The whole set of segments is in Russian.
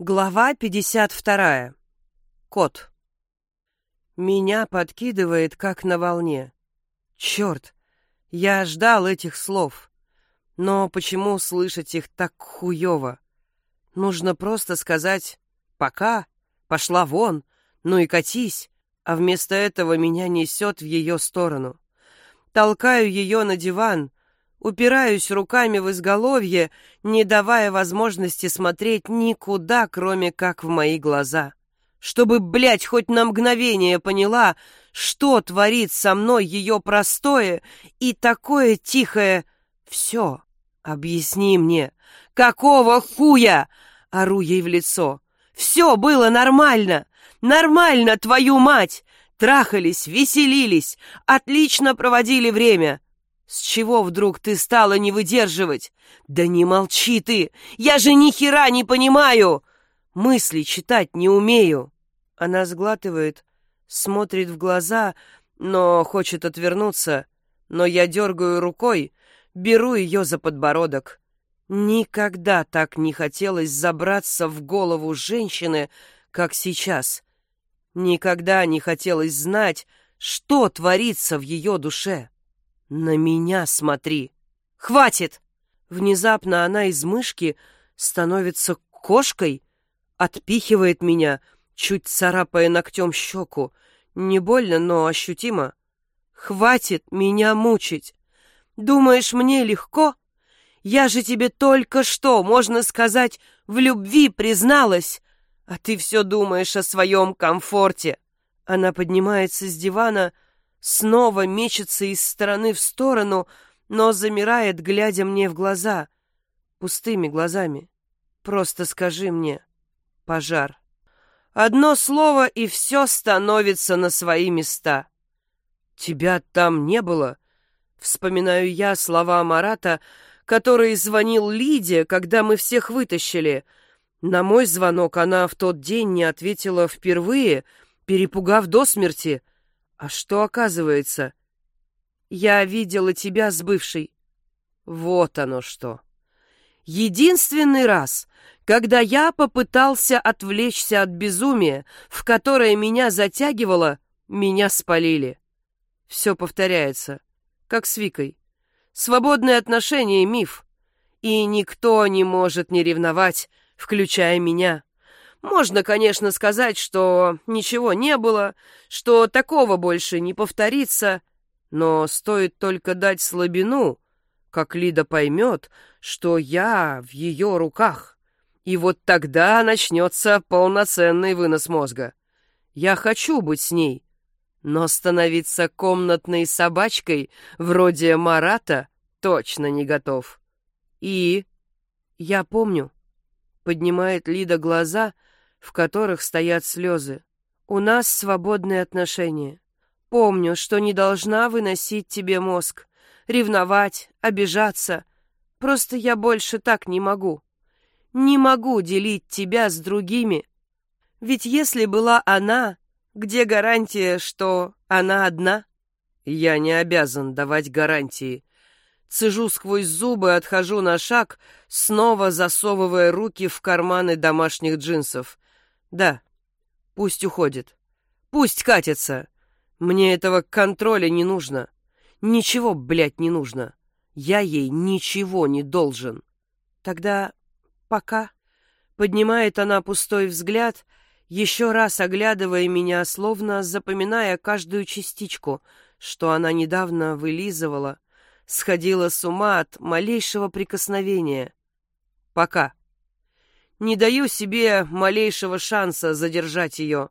Глава 52. Кот. Меня подкидывает, как на волне. Черт, я ждал этих слов. Но почему слышать их так хуёво? Нужно просто сказать «пока», «пошла вон», «ну и катись», а вместо этого меня несет в ее сторону. Толкаю ее на диван, Упираюсь руками в изголовье, не давая возможности смотреть никуда, кроме как в мои глаза. Чтобы, блядь, хоть на мгновение поняла, что творит со мной ее простое и такое тихое «все». Объясни мне, какого хуя?» — ору ей в лицо. «Все было нормально! Нормально, твою мать! Трахались, веселились, отлично проводили время!» С чего вдруг ты стала не выдерживать? Да не молчи ты! Я же ни хера не понимаю! Мысли читать не умею. Она сглатывает, смотрит в глаза, но хочет отвернуться. Но я дергаю рукой, беру ее за подбородок. Никогда так не хотелось забраться в голову женщины, как сейчас. Никогда не хотелось знать, что творится в ее душе. «На меня смотри! Хватит!» Внезапно она из мышки становится кошкой, отпихивает меня, чуть царапая ногтем щеку. Не больно, но ощутимо. «Хватит меня мучить! Думаешь, мне легко? Я же тебе только что, можно сказать, в любви призналась, а ты все думаешь о своем комфорте!» Она поднимается с дивана, снова мечется из стороны в сторону, но замирает, глядя мне в глаза, пустыми глазами. Просто скажи мне, пожар. Одно слово, и все становится на свои места. Тебя там не было? Вспоминаю я слова Марата, который звонил Лиде, когда мы всех вытащили. На мой звонок она в тот день не ответила впервые, перепугав до смерти — а что оказывается? Я видела тебя с бывшей. Вот оно что. Единственный раз, когда я попытался отвлечься от безумия, в которое меня затягивало, меня спалили. Все повторяется, как с Викой. Свободные отношения — миф. И никто не может не ревновать, включая меня. Можно, конечно, сказать, что ничего не было, что такого больше не повторится, но стоит только дать слабину, как Лида поймет, что я в ее руках. И вот тогда начнется полноценный вынос мозга. Я хочу быть с ней, но становиться комнатной собачкой вроде Марата точно не готов. И я помню, поднимает Лида глаза — в которых стоят слезы. У нас свободные отношения. Помню, что не должна выносить тебе мозг, ревновать, обижаться. Просто я больше так не могу. Не могу делить тебя с другими. Ведь если была она, где гарантия, что она одна? Я не обязан давать гарантии. Цежу сквозь зубы, отхожу на шаг, снова засовывая руки в карманы домашних джинсов. Да, пусть уходит. Пусть катится. Мне этого контроля не нужно. Ничего, блядь, не нужно. Я ей ничего не должен. Тогда пока. Поднимает она пустой взгляд, еще раз оглядывая меня, словно запоминая каждую частичку, что она недавно вылизывала, сходила с ума от малейшего прикосновения. Пока. Не даю себе малейшего шанса задержать ее.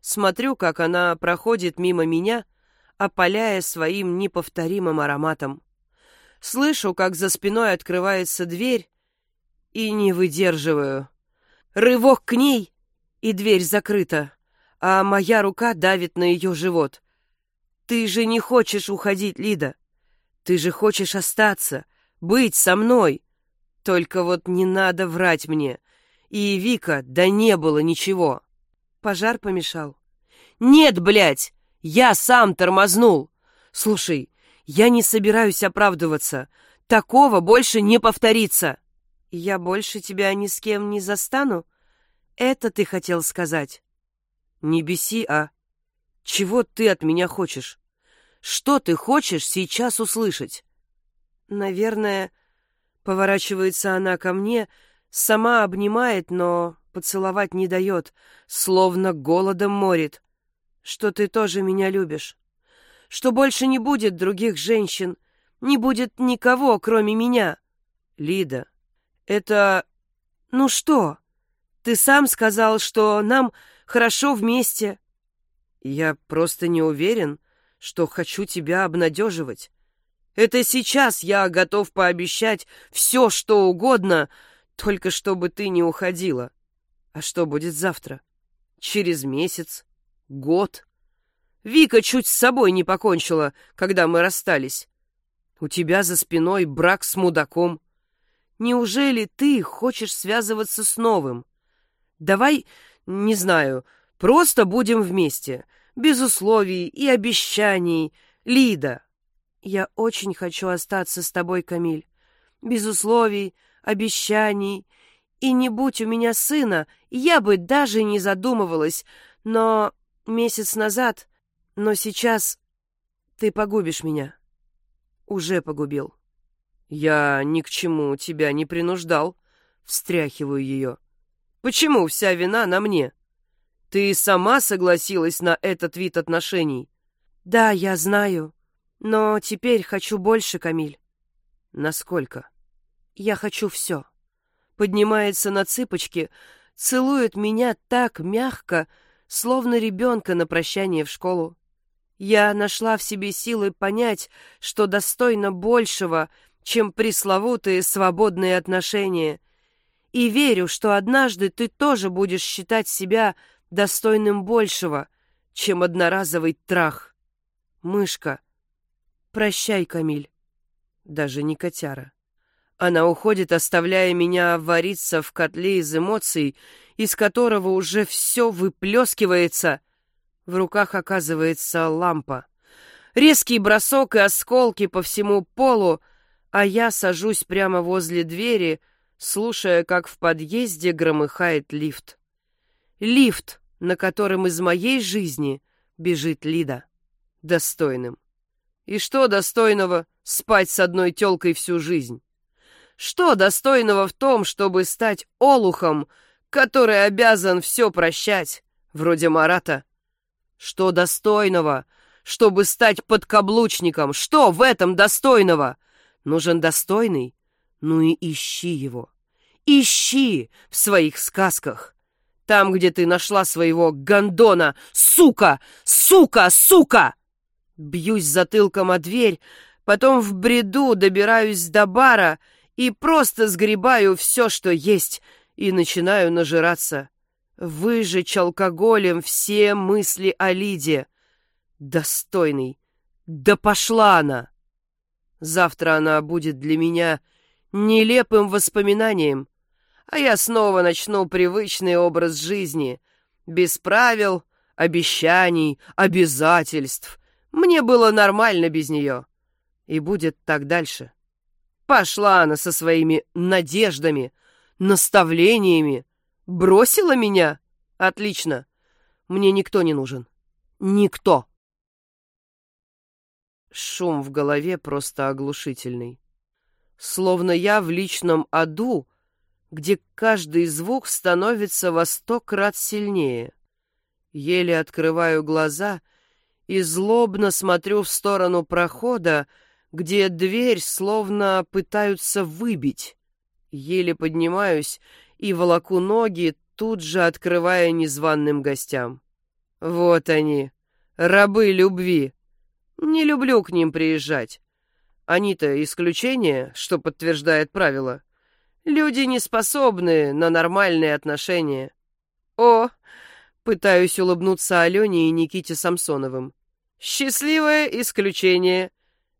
Смотрю, как она проходит мимо меня, опаляя своим неповторимым ароматом. Слышу, как за спиной открывается дверь, и не выдерживаю. Рывок к ней, и дверь закрыта, а моя рука давит на ее живот. Ты же не хочешь уходить, Лида. Ты же хочешь остаться, быть со мной. Только вот не надо врать мне. И Вика, да не было ничего. Пожар помешал. Нет, блядь, я сам тормознул. Слушай, я не собираюсь оправдываться. Такого больше не повторится. Я больше тебя ни с кем не застану? Это ты хотел сказать? Не беси, а? Чего ты от меня хочешь? Что ты хочешь сейчас услышать? Наверное, поворачивается она ко мне, сама обнимает, но поцеловать не дает, словно голодом морит. Что ты тоже меня любишь. Что больше не будет других женщин, не будет никого, кроме меня. Лида, это... Ну что? Ты сам сказал, что нам хорошо вместе. Я просто не уверен, что хочу тебя обнадеживать. Это сейчас я готов пообещать все, что угодно, только чтобы ты не уходила. А что будет завтра? Через месяц? Год? Вика чуть с собой не покончила, когда мы расстались. У тебя за спиной брак с мудаком. Неужели ты хочешь связываться с новым? Давай, не знаю, просто будем вместе, без условий и обещаний. Лида, я очень хочу остаться с тобой, Камиль. Без условий, обещаний. И не будь у меня сына, я бы даже не задумывалась. Но месяц назад, но сейчас ты погубишь меня. Уже погубил. Я ни к чему тебя не принуждал. Встряхиваю ее. Почему вся вина на мне? Ты сама согласилась на этот вид отношений? Да, я знаю. Но теперь хочу больше, Камиль. Насколько? Я хочу все. Поднимается на цыпочки, целует меня так мягко, словно ребенка на прощание в школу. Я нашла в себе силы понять, что достойно большего, чем пресловутые свободные отношения, и верю, что однажды ты тоже будешь считать себя достойным большего, чем одноразовый трах. Мышка. Прощай, Камиль. Даже не котяра. Она уходит, оставляя меня вариться в котле из эмоций, из которого уже все выплескивается. В руках оказывается лампа. Резкий бросок и осколки по всему полу, а я сажусь прямо возле двери, слушая, как в подъезде громыхает лифт. Лифт, на котором из моей жизни бежит Лида. Достойным. И что достойного спать с одной тёлкой всю жизнь? Что достойного в том, чтобы стать олухом, который обязан все прощать, вроде Марата? Что достойного, чтобы стать подкаблучником? Что в этом достойного? Нужен достойный? Ну и ищи его. Ищи в своих сказках. Там, где ты нашла своего гондона. Сука! Сука! Сука! Бьюсь затылком о дверь, потом в бреду добираюсь до бара и просто сгребаю все, что есть, и начинаю нажираться. Выжечь алкоголем все мысли о Лиде. Достойный. Да пошла она! Завтра она будет для меня нелепым воспоминанием, а я снова начну привычный образ жизни, без правил, обещаний, обязательств. Мне было нормально без нее. И будет так дальше. Пошла она со своими надеждами, наставлениями. Бросила меня? Отлично. Мне никто не нужен. Никто. Шум в голове просто оглушительный. Словно я в личном аду, где каждый звук становится во сто крат сильнее. Еле открываю глаза и злобно смотрю в сторону прохода, где дверь словно пытаются выбить. Еле поднимаюсь и волоку ноги, тут же открывая незваным гостям. Вот они, рабы любви. Не люблю к ним приезжать. Они-то исключение, что подтверждает правило. Люди не способны на нормальные отношения. О, пытаюсь улыбнуться Алене и Никите Самсоновым. Счастливое исключение.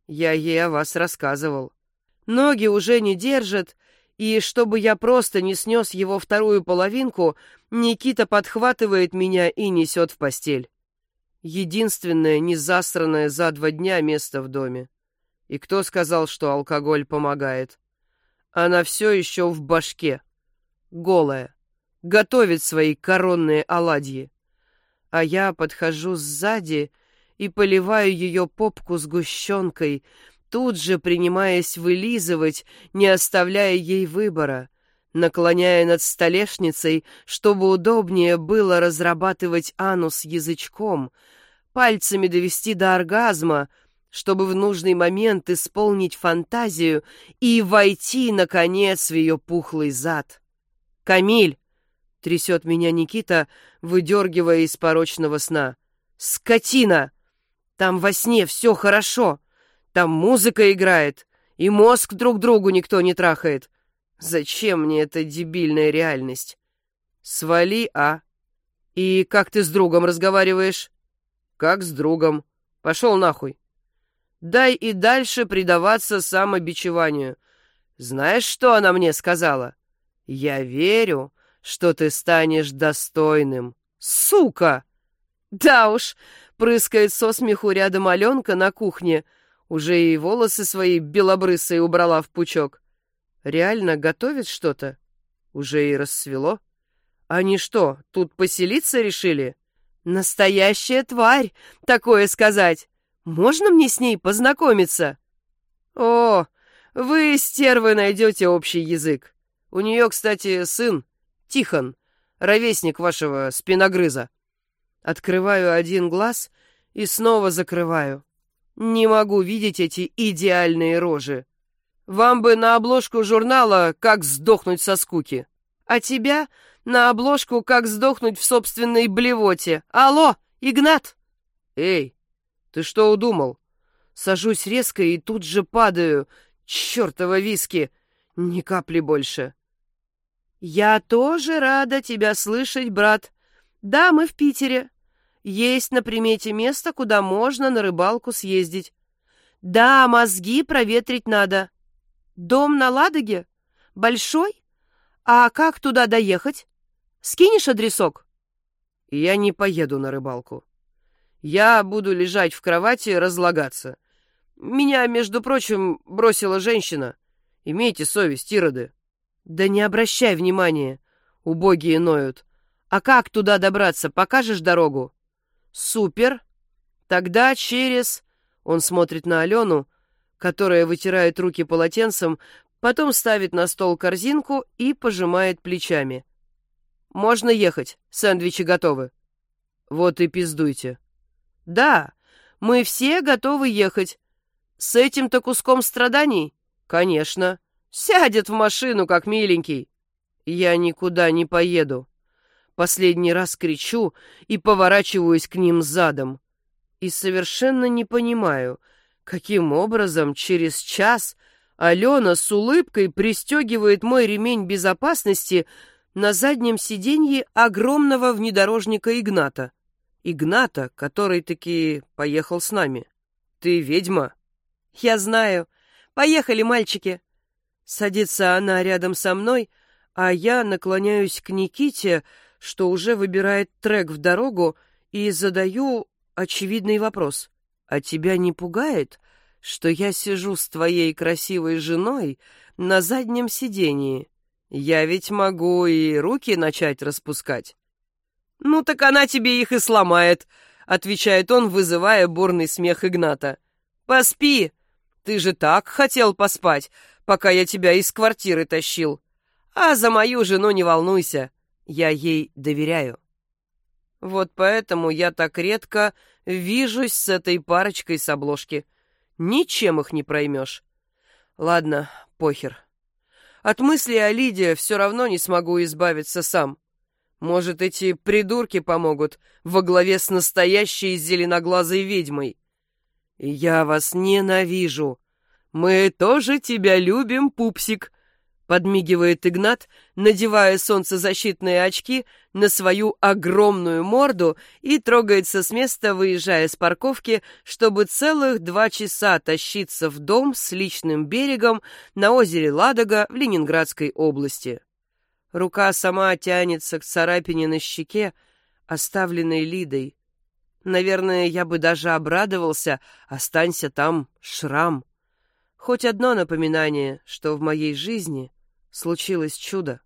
Я ей о вас рассказывал. Ноги уже не держат, и чтобы я просто не снес его вторую половинку, Никита подхватывает меня и несет в постель. Единственное не засранное за два дня место в доме. И кто сказал, что алкоголь помогает? Она все еще в башке. Голая. готовит свои коронные оладьи. А я подхожу сзади и поливаю ее попку сгущенкой, тут же принимаясь вылизывать, не оставляя ей выбора, наклоняя над столешницей, чтобы удобнее было разрабатывать анус язычком, пальцами довести до оргазма, чтобы в нужный момент исполнить фантазию и войти, наконец, в ее пухлый зад. «Камиль!» — трясет меня Никита, выдергивая из порочного сна. «Скотина! Там во сне все хорошо. Там музыка играет, и мозг друг другу никто не трахает. Зачем мне эта дебильная реальность? Свали, а? И как ты с другом разговариваешь? Как с другом. Пошел нахуй. Дай и дальше предаваться самобичеванию. Знаешь, что она мне сказала? Я верю, что ты станешь достойным. Сука! Да уж, прыскает со смеху рядом Аленка на кухне. Уже и волосы свои белобрысые убрала в пучок. Реально готовит что-то? Уже и рассвело? Они что, тут поселиться решили? Настоящая тварь, такое сказать. Можно мне с ней познакомиться? О, вы, стервы, найдете общий язык. У нее, кстати, сын, Тихон, ровесник вашего спиногрыза. Открываю один глаз и снова закрываю. Не могу видеть эти идеальные рожи. Вам бы на обложку журнала «Как сдохнуть со скуки». А тебя на обложку «Как сдохнуть в собственной блевоте». Алло, Игнат! Эй, ты что удумал? Сажусь резко и тут же падаю. Чёртова виски! Ни капли больше. Я тоже рада тебя слышать, брат. Да, мы в Питере. Есть на примете место, куда можно на рыбалку съездить. Да, мозги проветрить надо. Дом на Ладоге? Большой? А как туда доехать? Скинешь адресок? Я не поеду на рыбалку. Я буду лежать в кровати, разлагаться. Меня, между прочим, бросила женщина. Имейте совесть, ироды. Да не обращай внимания. Убогие ноют. А как туда добраться? Покажешь дорогу? Супер. Тогда через... Он смотрит на Алену, которая вытирает руки полотенцем, потом ставит на стол корзинку и пожимает плечами. «Можно ехать, сэндвичи готовы». «Вот и пиздуйте». Да, мы все готовы ехать. С этим-то куском страданий? Конечно. Сядет в машину, как миленький. Я никуда не поеду. Последний раз кричу и поворачиваюсь к ним задом. И совершенно не понимаю, каким образом через час Алена с улыбкой пристегивает мой ремень безопасности на заднем сиденье огромного внедорожника Игната. Игната, который таки поехал с нами. Ты ведьма? Я знаю. Поехали, мальчики. Садится она рядом со мной, а я наклоняюсь к Никите, что уже выбирает трек в дорогу, и задаю очевидный вопрос. А тебя не пугает, что я сижу с твоей красивой женой на заднем сидении? Я ведь могу и руки начать распускать. «Ну так она тебе их и сломает», — отвечает он, вызывая бурный смех Игната. «Поспи! Ты же так хотел поспать, пока я тебя из квартиры тащил. А за мою жену не волнуйся, я ей доверяю». Вот поэтому я так редко вижусь с этой парочкой с обложки. Ничем их не проймешь. Ладно, похер. От мысли о Лидии все равно не смогу избавиться сам. Может, эти придурки помогут во главе с настоящей зеленоглазой ведьмой? Я вас ненавижу. Мы тоже тебя любим, пупсик, подмигивает Игнат, надевая солнцезащитные очки на свою огромную морду и трогается с места, выезжая с парковки, чтобы целых два часа тащиться в дом с личным берегом на озере Ладога в Ленинградской области. Рука сама тянется к царапине на щеке, оставленной Лидой. Наверное, я бы даже обрадовался, останься там шрам. Хоть одно напоминание, что в моей жизни случилось чудо.